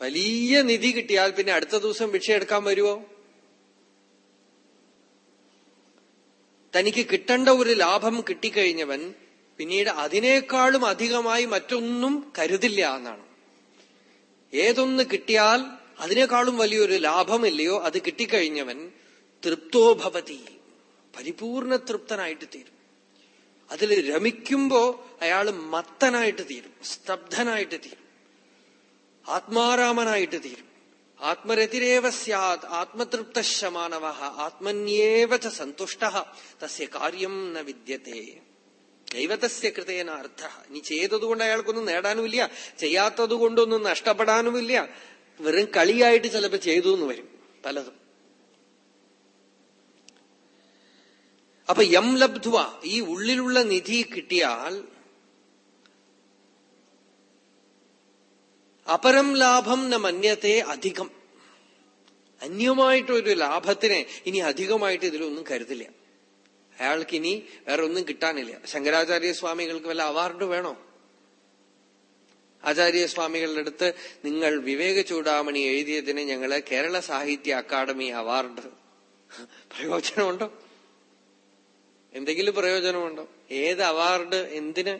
വലിയ നിധി കിട്ടിയാൽ പിന്നെ അടുത്ത ദിവസം ഭിക്ഷ എടുക്കാൻ വരുമോ തനിക്ക് കിട്ടേണ്ട ഒരു ലാഭം കിട്ടിക്കഴിഞ്ഞവൻ പിന്നീട് അതിനേക്കാളും അധികമായി മറ്റൊന്നും കരുതില്ല എന്നാണ്. ഏതൊന്ന് കിട്ടിയാൽ അതിനേക്കാളും വലിയൊരു ലാഭമില്ലയോ അത് കിട്ടിക്കഴിഞ്ഞവൻ തൃപ്തോ ഭവതി പരിപൂർണ തൃപ്തനായിട്ട് തീരും. അതിൽ രമിക്കുമ്പോ അയാൾ മത്തനായിട്ട് തീരും സ്തബ്ധനായിട്ട് തീരും. ആത്മാരാമനായിട്ട് തീരും. ആത്മരതിരേവ സ്യാത് ആത്മതൃപ്ത ശമാനവ ആത്മന്യേവ സന്തുഷ്ട തസ്യ കാര്യം ന വിദ്യത്തെ. ദൈവതസ്യ കൃതേന അർത്ഥ ഇനി ചെയ്തതുകൊണ്ട് അയാൾക്കൊന്നും നേടാനുമില്ല ചെയ്യാത്തത് കൊണ്ടൊന്നും നഷ്ടപ്പെടാനുമില്ല. വെറും കളിയായിട്ട് ചിലപ്പോ ചെയ്തു എന്ന് വരും പലതും. അപ്പൊ യം ലബ്ധുവ ഈ ഉള്ളിലുള്ള നിധി കിട്ടിയാൽ അപരം ലാഭം ന മന്യത്തെ അധികം. അന്യമായിട്ടൊരു ലാഭത്തിനെ ഇനി അധികമായിട്ട് ഇതിലൊന്നും കരുതില്ല. അയാൾക്ക് ഇനി വേറെ ഒന്നും കിട്ടാനില്ല. ശങ്കരാചാര്യ സ്വാമികൾക്ക് വല്ല അവാർഡ് വേണോ? ആചാര്യസ്വാമികളുടെ അടുത്ത് നിങ്ങൾ വിവേക ചൂടാമണി എഴുതിയതിന് ഞങ്ങൾ കേരള സാഹിത്യ അക്കാദമി അവാർഡ്. പ്രയോജനമുണ്ടോ? എന്തെങ്കിലും പ്രയോജനമുണ്ടോ? ഏത് അവാർഡ്? എന്തിന്?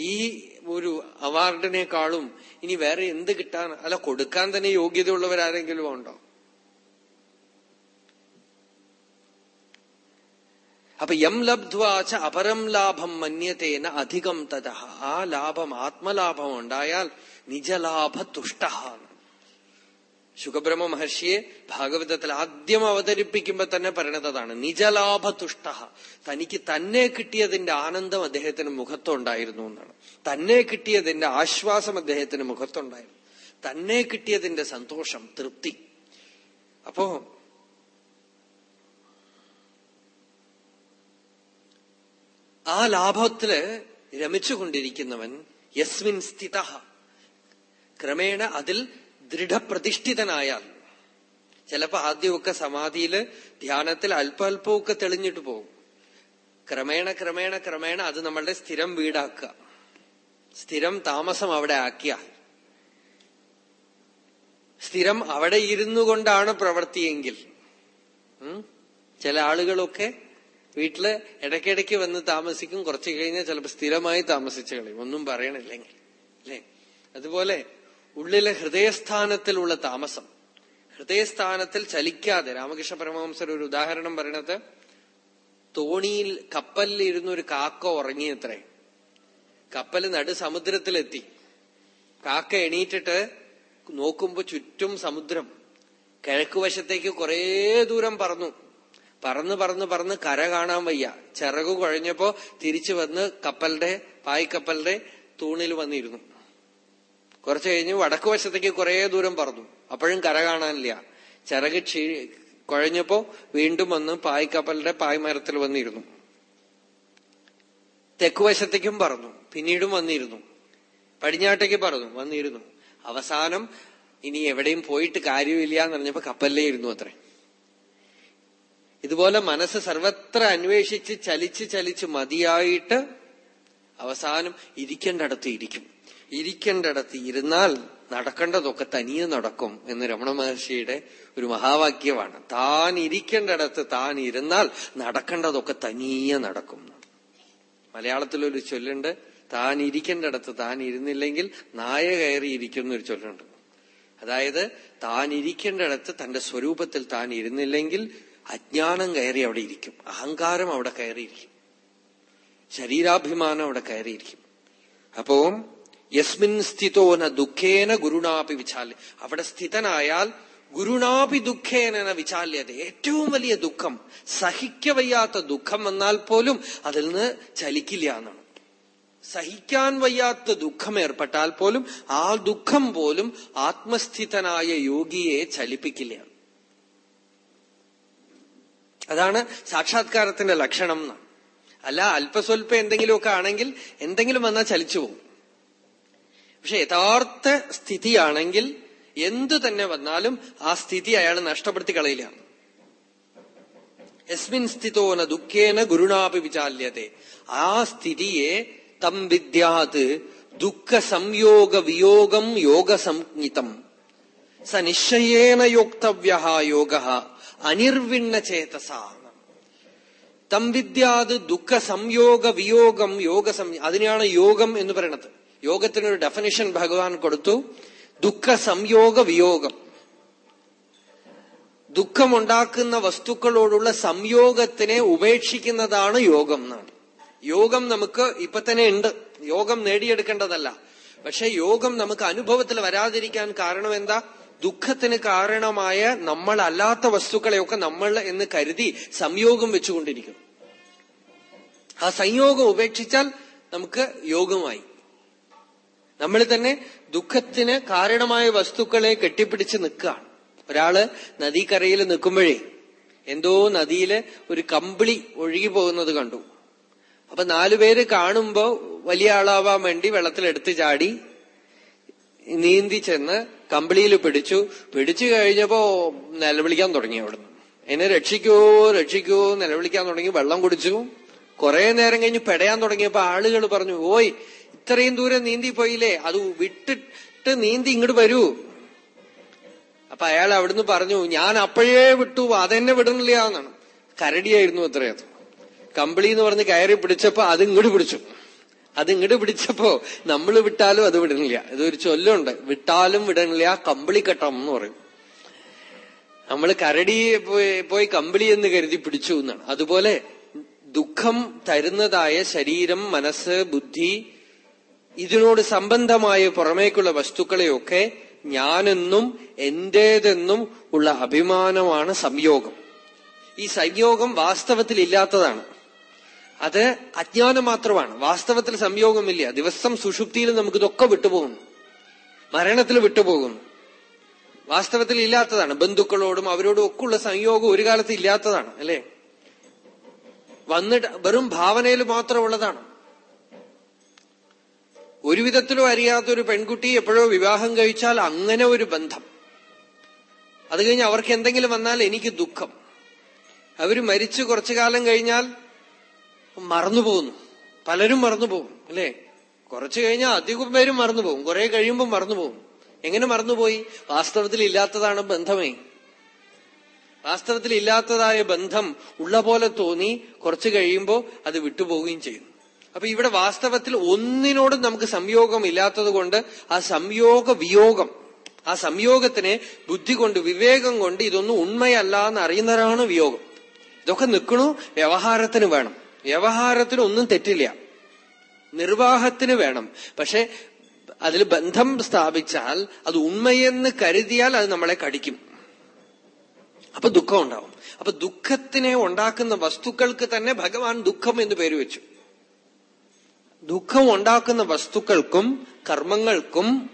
ഈ ഒരു അവാർഡിനേക്കാളും ഇനി വേറെ എന്ത് കിട്ടാൻ അല്ല കൊടുക്കാൻ തന്നെ യോഗ്യതയുള്ളവരാരെങ്കിലും ഉണ്ടോ? അപ്പൊ യം ലബ്ധ്വാച്ച അപരം ലാഭം മന്യത്തേന അധികം തഥ ആ ലാഭം ആത്മലാഭം ഉണ്ടായാൽ നിജലാഭ തുഷ്ട ശുഖബ്രഹ്മ മഹർഷിയെ ഭാഗവതത്തിൽ ആദ്യം അവതരിപ്പിക്കുമ്പോ തന്നെ പറയണതാണ് നിജലാഭ തുഷ്ട തനിക്ക് തന്നെ കിട്ടിയതിന്റെ ആനന്ദം അദ്ദേഹത്തിന് മുഖത്തുണ്ടായിരുന്നു എന്നാണ്. തന്നെ കിട്ടിയതിന്റെ ആശ്വാസം അദ്ദേഹത്തിന് മുഖത്തുണ്ടായിരുന്നു. തന്നെ കിട്ടിയതിന്റെ സന്തോഷം തൃപ്തി. അപ്പോ ആ ലാഭത്തിൽ രമിച്ചുകൊണ്ടിരിക്കുന്നവൻ യസ്മിൻ സ്ഥിത. ക്രമേണ അതിൽ ദൃഢപ്രതിഷ്ഠിതനായാൽ ചിലപ്പോ ആദ്യമൊക്കെ സമാധിയിൽ ധ്യാനത്തിൽ അല്പല്പമൊക്കെ തെളിഞ്ഞിട്ട് പോകും. ക്രമേണ ക്രമേണ ക്രമേണ അത് നമ്മളുടെ സ്ഥിരം വീടാക്കുക. സ്ഥിരം താമസം അവിടെ ആക്കിയ. സ്ഥിരം അവിടെ ഇരുന്നു കൊണ്ടാണ് പ്രവൃത്തിയെങ്കിൽ. ചില ആളുകളൊക്കെ വീട്ടിൽ ഇടയ്ക്കിടയ്ക്ക് വന്ന് താമസിക്കും. കുറച്ചു കഴിഞ്ഞാൽ ചിലപ്പോൾ സ്ഥിരമായി താമസിച്ചു കളയും. ഒന്നും പറയണില്ലെങ്കിൽ. അല്ലേ? അതുപോലെ ഉള്ളിലെ ഹൃദയസ്ഥാനത്തിലുള്ള താമസം. ഹൃദയസ്ഥാനത്തിൽ ചലിക്കാതെ രാമകൃഷ്ണ പരമഹംസർ ഒരു ഉദാഹരണം പറയണത് തോണിയിൽ കപ്പലിൽ ഇരുന്ന് ഒരു കാക്ക ഉറങ്ങിയത്രേ. കപ്പൽ നടു സമുദ്രത്തിലെത്തി. കാക്ക എണീറ്റിട്ട് നോക്കുമ്പോ ചുറ്റും സമുദ്രം. കിഴക്കുവശത്തേക്ക് കുറേ ദൂരം പറന്നു. പറന്ന് പറന്ന് പറന്ന് കര കാണാൻ വയ്യ. ചിറകു കുഴഞ്ഞപ്പോ തിരിച്ചു വന്ന് കപ്പലിന്റെ പായ്ക്കപ്പലിന്റെ തൂണിൽ വന്നിരുന്നു. കുറച്ചു കഴിഞ്ഞ് വടക്കു വശത്തേക്ക് കുറെ ദൂരം പറഞ്ഞു അപ്പോഴും കര കാണാനില്ല. ചിറക് ക്ഷീ കുഴഞ്ഞപ്പോ വീണ്ടും വന്ന് പായ്ക്കപ്പലിന്റെ പായ്മരത്തിൽ വന്നിരുന്നു. തെക്കുവശത്തേക്കും പറഞ്ഞു പിന്നീടും വന്നിരുന്നു. പടിഞ്ഞാട്ടേക്ക് പറഞ്ഞു വന്നിരുന്നു. അവസാനം ഇനി എവിടെയും പോയിട്ട് കാര്യമില്ല എന്ന് പറഞ്ഞപ്പോ കപ്പലിലേ ഇരുന്നു അത്രേ. ഇതുപോലെ മനസ്സ് സർവത്ര അന്വേഷിച്ച് ചലിച്ച് ചലിച്ച് മതിയായിട്ട് അവസാനം ഇരിക്കേണ്ടടത്ത് ഇരിക്കും. ഇരിക്കേണ്ടടത്ത് ഇരുന്നാൽ നടക്കേണ്ടതൊക്കെ തനിയെ നടക്കും എന്ന് രമണ മഹർഷിയുടെ ഒരു മഹാവാക്യമാണ്. താൻ ഇരിക്കേണ്ടടത്ത് താൻ ഇരുന്നാൽ നടക്കേണ്ടതൊക്കെ തനിയെ നടക്കും. മലയാളത്തിലൊരു ചൊല്ലുണ്ട് താൻ ഇരിക്കേണ്ടടത്ത് താൻ ഇരുന്നില്ലെങ്കിൽ നായ കയറി ഇരിക്കുന്ന ഒരു ചൊല്ലുണ്ട്. അതായത് താൻ ഇരിക്കേണ്ടടത്ത് തന്റെ സ്വരൂപത്തിൽ താൻ ഇരുന്നില്ലെങ്കിൽ അജ്ഞാനം കയറി അവിടെ ഇരിക്കും. അഹങ്കാരം അവിടെ കയറിയിരിക്കും ശരീരാഭിമാനം അവിടെ കയറിയിരിക്കും അപ്പോ യസ്മിൻ സ്ഥിതോന ദുഃഖേന ഗുരുണാപി വിചാല്യ. അവിടെ സ്ഥിതനായാൽ ഗുരുണാപി ദുഃഖേന വിചാല്യത ഏറ്റവും വലിയ ദുഃഖം. സഹിക്കവയ്യാത്ത ദുഃഖം വന്നാൽ പോലും അതിൽ നിന്ന് ചലിക്കില്ല എന്നാണ്. സഹിക്കാൻ വയ്യാത്ത ദുഃഖം ഏർപ്പെട്ടാൽ പോലും ആ ദുഃഖം പോലും ആത്മസ്ഥിതനായ യോഗിയെ ചലിപ്പിക്കില്ല. അതാണ് സാക്ഷാത്കാരത്തിന്റെ ലക്ഷണം അല്ല അല്പസ്വല്പ എന്തെങ്കിലുമൊക്കെ ആണെങ്കിൽ എന്തെങ്കിലും വന്നാൽ ചലിച്ചു പോകും. പക്ഷെ യഥാർത്ഥ സ്ഥിതിയാണെങ്കിൽ എന്തു തന്നെ വന്നാലും ആ സ്ഥിതി അയാൾ നഷ്ടപ്പെടുത്തി കളയില്ല. യസ്മിൻ സ്ഥിതോന ദുഃഖേന ഗുരുണാപി വിചാല്യത്തെ ആ സ്ഥിതിയെ തം വിദ്യാത് ദുഃഖ സംയോഗ വിയോഗം യോഗ സംജ്ഞിതം സ നിശ്ചയേന യോക്തവ്യ യോഗ അനിർവിണ്ണ ചേതസ. തം വിദ്യാത് ദുഃഖ സംയോഗ വിയോഗം യോഗ സം അതിനെയാണ് യോഗം എന്ന് പറയുന്നത് യോഗത്തിനൊരു ഡെഫിനിഷൻ ഭഗവാൻ കൊടുത്തു. ദുഃഖ സംയോഗ വിയോഗം. ദുഃഖമുണ്ടാക്കുന്ന വസ്തുക്കളോടുള്ള സംയോഗത്തിനെ ഉപേക്ഷിക്കുന്നതാണ് യോഗം എന്നാണ്. യോഗം നമുക്ക് ഇപ്പൊ തന്നെ ഉണ്ട്. യോഗം നേടിയെടുക്കേണ്ടതല്ല. പക്ഷെ യോഗം നമുക്ക് അനുഭവത്തിൽ വരാതിരിക്കാൻ കാരണം എന്താ? ദുഃഖത്തിന് കാരണമായ നമ്മളല്ലാത്ത വസ്തുക്കളെയൊക്കെ നമ്മൾ എന്ന് കരുതി സംയോഗം വെച്ചുകൊണ്ടിരിക്കും. ആ സംയോഗം ഉപേക്ഷിച്ചാൽ നമുക്ക് യോഗമായി. നമ്മൾ തന്നെ ദുഃഖത്തിന് കാരണമായ വസ്തുക്കളെ കെട്ടിപ്പിടിച്ച് നിൽക്കുകയാണ്. ഒരാൾ നദീക്കരയിൽ നിൽക്കുമ്പോഴേ എന്തോ നദിയിൽ ഒരു കമ്പിളി ഒഴുകി പോകുന്നത് കണ്ടു. അപ്പൊ നാലുപേര് കാണുമ്പോ വലിയ ആളാവാൻ വേണ്ടി വെള്ളത്തിലെടുത്ത് ചാടി നീന്തി ചെന്ന് കമ്പിളിയിൽ പിടിച്ചു. പിടിച്ചു കഴിഞ്ഞപ്പോ നിലവിളിക്കാൻ തുടങ്ങി അവിടുന്ന്. എന്നെ രക്ഷിക്കോ രക്ഷിക്കോ നിലവിളിക്കാൻ തുടങ്ങി. വെള്ളം കുടിച്ചു. കുറെ നേരം കഴിഞ്ഞ് പെടയാൻ തുടങ്ങിയപ്പോ ആളുകൾ പറഞ്ഞു ഓയ് ഇത്രയും ദൂരം നീന്തി പോയില്ലേ? അത് വിട്ടിട്ട് നീന്തി ഇങ്ങോട്ട് വരൂ. അപ്പൊ അയാൾ അവിടുന്ന് പറഞ്ഞു ഞാൻ അപ്പോഴേ വിട്ടു അതെന്നെ വിടുന്നില്ല എന്നാണ്. കരടിയായിരുന്നു അത്രയത്. കമ്പിളി എന്ന് പറഞ്ഞ് കയറി പിടിച്ചപ്പോ അത് ഇങ്ങോട്ട് പിടിച്ചു. അത് ഇങ്ങോട്ട് പിടിച്ചപ്പോ നമ്മൾ വിട്ടാലും അത് വിടണില്ല ഇതൊരു ചൊല്ലുണ്ട്. വിട്ടാലും വിടണില്ല കമ്പിളിക്കട്ടം എന്ന് പറയും. നമ്മൾ കരടി പോയി കമ്പിളി എന്ന് കരുതി പിടിച്ചു എന്നാണ്. അതുപോലെ ദുഃഖം തരുന്നതായ ശരീരം മനസ്സ് ബുദ്ധി ഇതിനോട് സംബന്ധമായ പുറമേക്കുള്ള വസ്തുക്കളെയൊക്കെ ഞാനെന്നും എന്റേതെന്നും ഉള്ള അഭിമാനമാണ് സംയോഗം. ഈ സംയോഗം വാസ്തവത്തിൽ ഇല്ലാത്തതാണ്. അത് അജ്ഞാനം മാത്രമാണ്. വാസ്തവത്തിൽ സംയോഗമില്ല. ദിവസം സുഷുപ്തിയിൽ നമുക്ക് ഇതൊക്കെ വിട്ടുപോകുന്നു. മരണത്തിൽ വിട്ടുപോകുന്നു. വാസ്തവത്തിൽ ഇല്ലാത്തതാണ്. ബന്ധുക്കളോടും അവരോടും ഒക്കെ ഉള്ള സംയോഗം ഒരു കാലത്ത് ഇല്ലാത്തതാണ് അല്ലേ? വന്നിട്ട് വെറും ഭാവനയിൽ മാത്രമുള്ളതാണ്. ഒരു വിധത്തിലും അറിയാത്തൊരു പെൺകുട്ടി എപ്പോഴോ വിവാഹം കഴിച്ചാൽ അങ്ങനെ ഒരു ബന്ധം. അത് കഴിഞ്ഞ് അവർക്ക് എന്തെങ്കിലും വന്നാൽ എനിക്ക് ദുഃഖം. അവർ മരിച്ചു കുറച്ചു കാലം കഴിഞ്ഞാൽ മറന്നുപോകുന്നു പലരും മറന്നുപോകും അല്ലേ? കുറച്ചു കഴിഞ്ഞാൽ അധികം പേരും മറന്നുപോകും കുറെ കഴിയുമ്പോൾ മറന്നുപോകും എങ്ങനെ മറന്നുപോയി വാസ്തവത്തിൽ ഇല്ലാത്തതാണ് ബന്ധമേ. വാസ്തവത്തിൽ ഇല്ലാത്തതായ ബന്ധം ഉള്ള പോലെ തോന്നി കുറച്ചു കഴിയുമ്പോൾ അത് വിട്ടുപോവുകയും ചെയ്യും അപ്പൊ ഇവിടെ വാസ്തവത്തിൽ ഒന്നിനോടും നമുക്ക് സംയോഗം ഇല്ലാത്തത് കൊണ്ട് ആ സംയോഗ വിയോഗം ആ സംയോഗത്തിനെ ബുദ്ധി കൊണ്ട് വിവേകം കൊണ്ട് ഇതൊന്നും ഉണ്മയല്ല എന്ന് അറിയുന്നവരാണ് വിയോഗം. ഇതൊക്കെ നിൽക്കണു വ്യവഹാരത്തിന് വേണം. വ്യവഹാരത്തിന് ഒന്നും തെറ്റില്ല. നിർവാഹത്തിന് വേണം. പക്ഷെ അതിൽ ബന്ധം സ്ഥാപിച്ചാൽ അത് ഉണ്മയെന്ന് കരുതിയാൽ അത് നമ്മളെ കടിക്കും. അപ്പൊ ദുഃഖം ഉണ്ടാവും. അപ്പൊ ദുഃഖത്തിനെ ഉണ്ടാക്കുന്ന വസ്തുക്കൾക്ക് തന്നെ ഭഗവാൻ ദുഃഖം എന്ന് പേര് വെച്ചു. ദുഃഖം ഉണ്ടാക്കുന്ന വസ്തുക്കൾക്കും കർമ്മങ്ങൾക്കും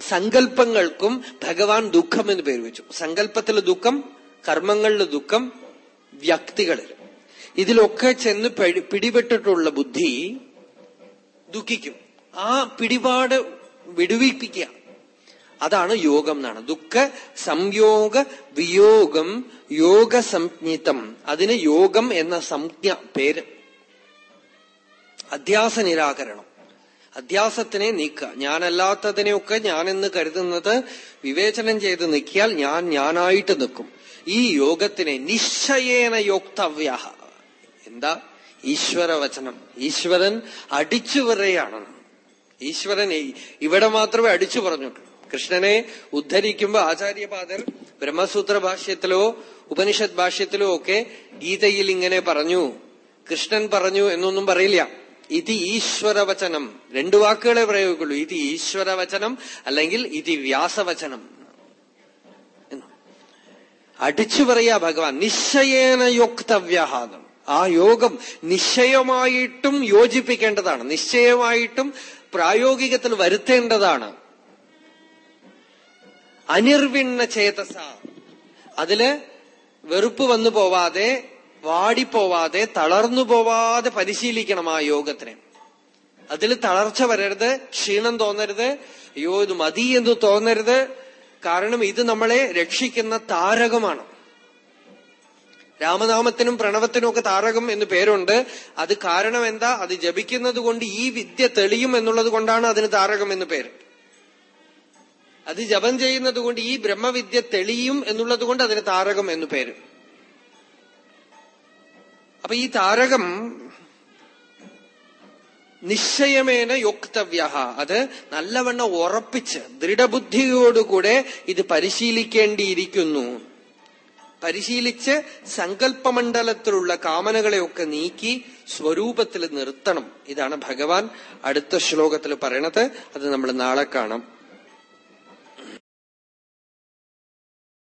സങ്കല്പങ്ങൾക്കും ഭഗവാൻ ദുഃഖം എന്ന് പേര് വെച്ചു. സങ്കല്പത്തിലെ ദുഃഖം കർമ്മങ്ങളിലെ ദുഃഖം വ്യക്തികളിൽ. ഇതിലൊക്കെ ചെന്ന് പിടിപെട്ടിട്ടുള്ള ബുദ്ധി ദുഃഖിക്കും. ആ പിടിപാട് വിടുവിപ്പിക്കുക. അതാണ് യോഗം എന്നാണ്. ദുഃഖ സംയോഗ വിയോഗം യോഗ സംജ്ഞിതം അതിന് യോഗം എന്ന സംജ്ഞ പേര്. അധ്യാസ നിരാകരണം. അധ്യാസത്തിനെ നീക്കുക. ഞാനല്ലാത്തതിനെയൊക്കെ ഞാനെന്ന് കരുതുന്നത് വിവേചനം ചെയ്ത് നിൽക്കിയാൽ ഞാൻ ഞാനായിട്ട് നിൽക്കും. ഈ യോഗത്തിനെ നിശ്ചയേന യോക്തവ്യ എന്താ? ഈശ്വരവചനം. ഈശ്വരൻ അടിച്ചു പറയാണ് ഈശ്വരൻ ഇവിടെ മാത്രമേ അടിച്ചു പറഞ്ഞിട്ടുള്ളൂ കൃഷ്ണനെ ഉദ്ധരിക്കുമ്പോ ആചാര്യപാദർ ബ്രഹ്മസൂത്ര ഭാഷ്യത്തിലോ ഉപനിഷത് ഭാഷ്യത്തിലോ ഒക്കെ ഗീതയിൽ ഇങ്ങനെ പറഞ്ഞു. കൃഷ്ണൻ പറഞ്ഞു എന്നൊന്നും പറയില്ല. ഇത് ഈശ്വരവചനം. രണ്ടു വാക്കുകളെ പ്രയോഗിക്കുള്ളൂ. ഇത് ഈശ്വരവചനം അല്ലെങ്കിൽ ഇത് വ്യാസവചനം. അടിച്ചു പറയാ ഭഗവാൻ നിശ്ചയേന യോക്തവ്യഹാദം. ആ യോഗം നിശ്ചയമായിട്ടും യോജിപ്പിക്കേണ്ടതാണ്. നിശ്ചയമായിട്ടും പ്രായോഗികത്തിൽ വരുത്തേണ്ടതാണ്. അനിർവിണ്ണ ചേതസ. അതിൽ വെറുപ്പ് വന്നു പോവാതെ വാടിപ്പോവാതെ തളർന്നു പോവാതെ പരിശീലിക്കണം ആ യോഗത്തിനെ. അതിൽ തളർച്ച വരരുത് ക്ഷീണം തോന്നരുത് അയ്യോ ഇത് മതി എന്ന് തോന്നരുത്. കാരണം ഇത് നമ്മളെ രക്ഷിക്കുന്ന താരകമാണ്. രാമനാമത്തിനും പ്രണവത്തിനും ഒക്കെ താരകം എന്ന് പേരുണ്ട്. അത് കാരണം എന്താ? അത് ജപിക്കുന്നത് ഈ വിദ്യ തെളിയും എന്നുള്ളത് അതിന് താരകം എന്ന് പേര്. അത് ജപം ചെയ്യുന്നതുകൊണ്ട് ഈ ബ്രഹ്മവിദ്യ തെളിയും എന്നുള്ളത് കൊണ്ട് അതിന് താരകം എന്നു പേര്. അപ്പൊ ഈ താരകം നിശ്ചയമേന യോക്തവ്യ അത് നല്ലവണ്ണം ഉറപ്പിച്ച് ദൃഢബുദ്ധിയോടുകൂടെ ഇത് പരിശീലിക്കേണ്ടിയിരിക്കുന്നു. പരിശീലിച്ച് സങ്കല്പമണ്ഡലത്തിലുള്ള കാമനകളെയൊക്കെ നീക്കി സ്വരൂപത്തിൽ നിർത്തണം. ഇതാണ് ഭഗവാൻ അടുത്ത ശ്ലോകത്തിൽ പറയണത്. അത് നമ്മൾ നാളെ കാണാം.